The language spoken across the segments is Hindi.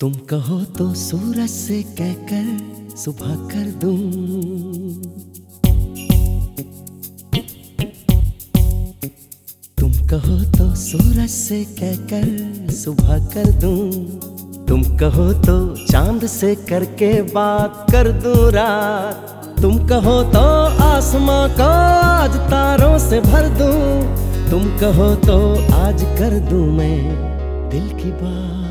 तुम कहो तो सूरज से कहकर सुबह कर दूँ। तुम कहो तो सूरज से कहकर सुबह कर दूँ। तुम कहो तो चाँद से करके बात कर दूँ रात। तुम कहो तो आसमां को आज तारों से भर दूँ। तुम कहो तो आज कर दूँ मैं दिल की बात।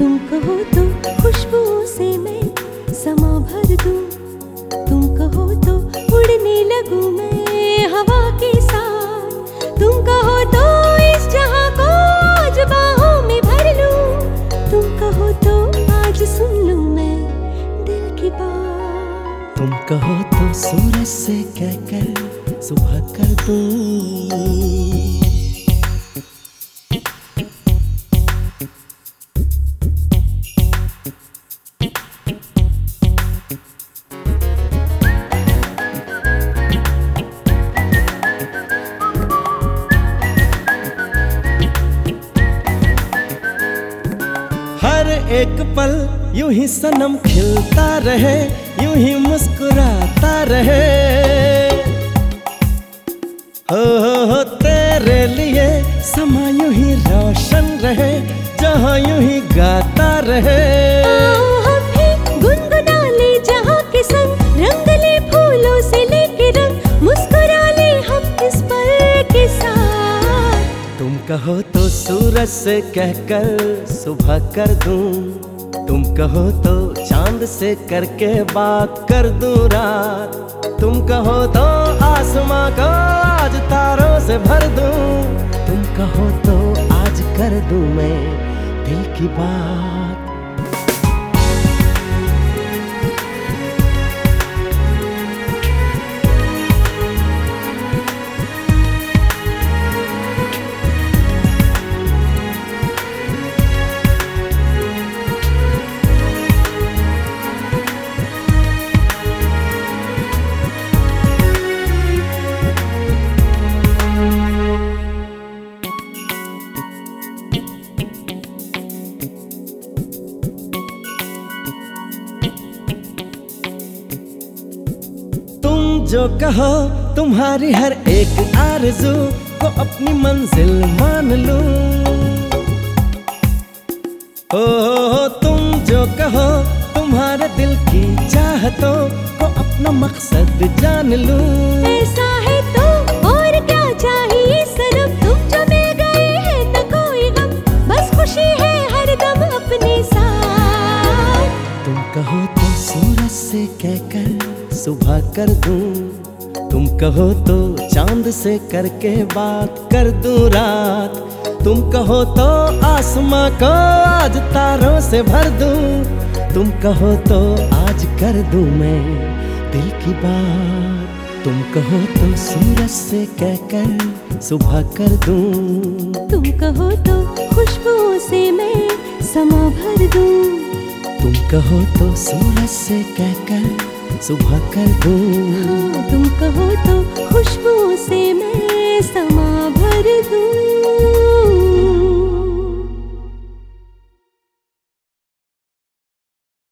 तुम कहो तो खुशबुओं से मैं समा भर दूँ। तुम कहो तो उड़ने लगूं मैं हवा के साथ। तुम कहो तो इस जहाँ को आज बाहों में भर लूँ। तुम कहो तो आज सुन लूँ मैं दिल की बात। तुम कहो तो सूरज से कहकर सुबह कर दूँ। एक पल यूँ ही सनम खिलता रहे, यूँ ही मुस्कुराता रहे। हो हो हो, तेरे लिए समा यूँ ही रोशन रहे, जहाँ यूँ ही गाता रहे। कहो तो सूरज से कहकर सुबह कर दूँ। तुम कहो तो चाँद से करके बात कर दूँ रात। तुम कहो तो आसमां को आज तारों से भर दूँ। तुम कहो तो आज कर दूँ मैं दिल की बात। जो कहो तुम्हारी हर एक आरज़ू को अपनी मंजिल मान लूँ। ओ तुम जो कहो तुम्हारे दिल की चाहतों को अपना मकसद जान लूँ। ऐसा है तो और क्या चाहिए सनम तुम जो मिल गए हैं न कोई गम बस खुशी है हर दम अपने साथ। तुम कहो तो सूरज से कहकर सुबह कर दूँ। तुम कहो तो चाँद से करके बात कर दूँ रात। तुम कहो तो आसमां को आज तारों से भर दूँ। तुम कहो तो आज कर दूँ मैं दिल की बात। तुम कहो तो सूरज से कहकर सुबह कर दूँ। तुम कहो तो खुशबू से मैं समा भर दूँ। तुम कहो तो सूरज से कहकर सुबह कर दो। हाँ, तुम कहो तो खुशबू से मैं